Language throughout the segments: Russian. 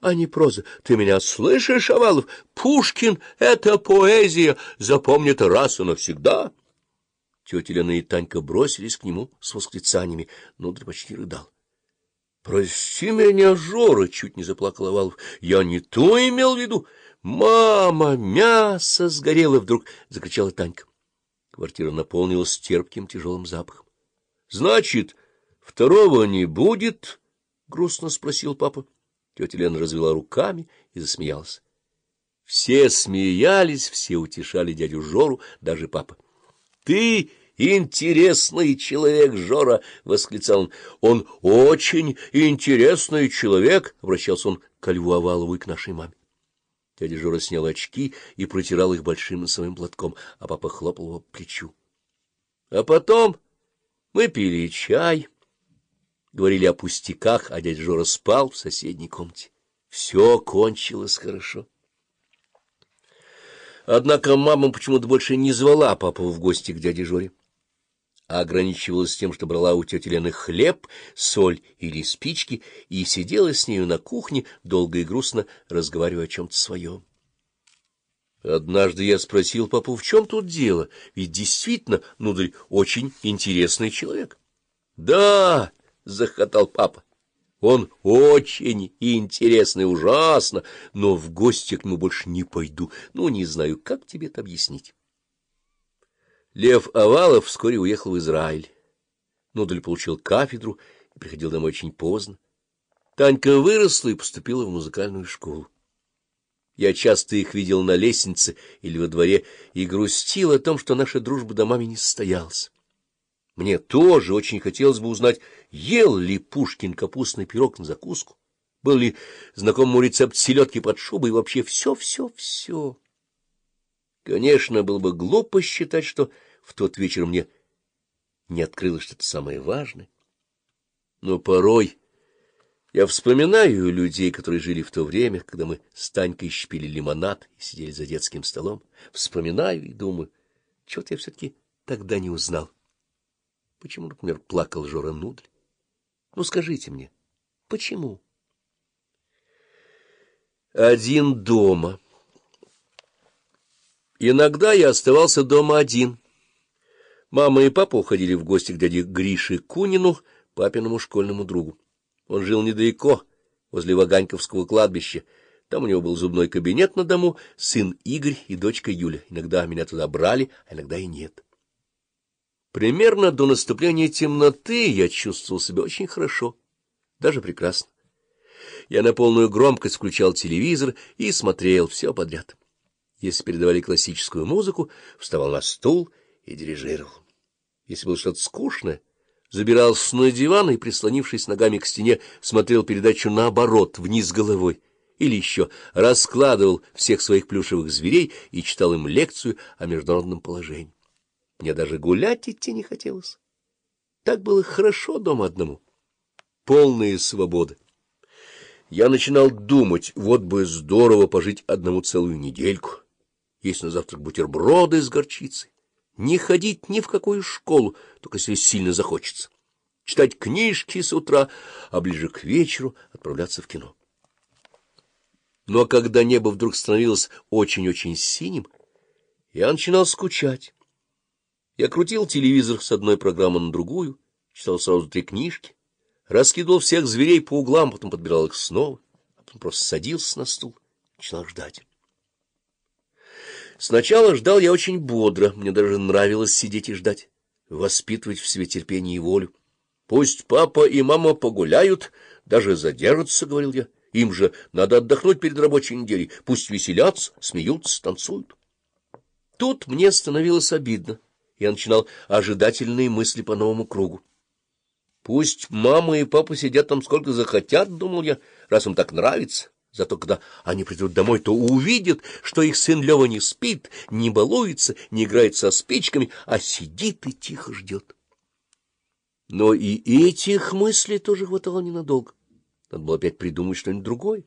а не проза. Ты меня слышишь, Овалов? Пушкин — это поэзия, запомни это раз и навсегда. Тетя Лена и Танька бросились к нему с восклицаниями. Нудрь почти рыдал. — Прости меня, Жора! — чуть не заплакал Овалов. — Я не то имел в виду. — Мама, мясо сгорело! — вдруг закричала Танька. Квартира наполнилась терпким тяжелым запахом. — Значит, второго не будет? — грустно спросил папа. Тетя Лена развела руками и засмеялась. Все смеялись, все утешали дядю Жору, даже папа. — Ты интересный человек, Жора! — восклицал он. — Он очень интересный человек! — обращался он к Льву Овалову и к нашей маме. Дядя Жора снял очки и протирал их большим носовым платком, а папа хлопал его по плечу. А потом мы пили чай говорили о пустяках, а дядя Жора спал в соседней комнате. Все кончилось хорошо. Однако мама почему-то больше не звала папу в гости к дяде Жоре, а ограничивалась тем, что брала у тети Лены хлеб, соль или спички и сидела с нею на кухне, долго и грустно разговаривая о чем-то своем. Однажды я спросил папу, в чем тут дело, ведь действительно Нудрь очень интересный человек. — Да! Захотал папа. Он очень интересный, ужасно, но в гости к нему больше не пойду. Ну, не знаю, как тебе это объяснить. Лев Овалов вскоре уехал в Израиль. Нудаль получил кафедру и приходил домой очень поздно. Танька выросла и поступила в музыкальную школу. Я часто их видел на лестнице или во дворе и грустил о том, что наша дружба домами не состоялась. Мне тоже очень хотелось бы узнать, ел ли Пушкин капустный пирог на закуску, был ли знакомый рецепт селедки под шубой и вообще все-все-все. Конечно, было бы глупо считать, что в тот вечер мне не открылось что-то самое важное. Но порой я вспоминаю людей, которые жили в то время, когда мы с Танькой щепили лимонад и сидели за детским столом. Вспоминаю и думаю, чего-то я все-таки тогда не узнал. Почему, например, плакал Жора Нудль? Ну, скажите мне, почему? Один дома. Иногда я оставался дома один. Мама и папа уходили в гости к дяде Грише Кунину, папиному школьному другу. Он жил недалеко, возле Ваганьковского кладбища. Там у него был зубной кабинет на дому, сын Игорь и дочка Юля. Иногда меня туда брали, а иногда и нет. Примерно до наступления темноты я чувствовал себя очень хорошо, даже прекрасно. Я на полную громкость включал телевизор и смотрел все подряд. Если передавали классическую музыку, вставал на стул и дирижировал. Если было что-то скучное, забирался на диван и, прислонившись ногами к стене, смотрел передачу наоборот, вниз головой, или еще раскладывал всех своих плюшевых зверей и читал им лекцию о международном положении. Мне даже гулять идти не хотелось. Так было хорошо дома одному. Полная свобода. Я начинал думать, вот бы здорово пожить одному целую недельку. Есть на завтрак бутерброды с горчицей. Не ходить ни в какую школу, только если сильно захочется. Читать книжки с утра, а ближе к вечеру отправляться в кино. Но когда небо вдруг становилось очень-очень синим, я начинал скучать. Я крутил телевизор с одной программы на другую, читал сразу три книжки, раскидывал всех зверей по углам, потом подбирал их снова, а потом просто садился на стул, начинал ждать. Сначала ждал я очень бодро, мне даже нравилось сидеть и ждать, воспитывать в себе терпение и волю. Пусть папа и мама погуляют, даже задержатся, — говорил я. Им же надо отдохнуть перед рабочей неделей. Пусть веселятся, смеются, танцуют. Тут мне становилось обидно я начинал ожидательные мысли по новому кругу. Пусть мама и папа сидят там сколько захотят, — думал я, — раз им так нравится. Зато когда они придут домой, то увидят, что их сын Лева не спит, не балуется, не играет со спичками, а сидит и тихо ждет. Но и этих мыслей тоже хватало ненадолго. Надо было опять придумать что-нибудь другое.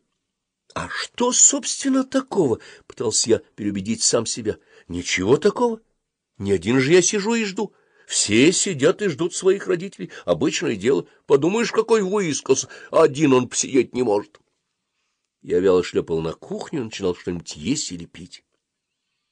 А что, собственно, такого? — пытался я переубедить сам себя. — Ничего такого. — не один же я сижу и жду. Все сидят и ждут своих родителей. Обычное дело. Подумаешь, какой выискался. Один он посидеть не может. Я вяло шлепал на кухню, начинал что-нибудь есть или пить.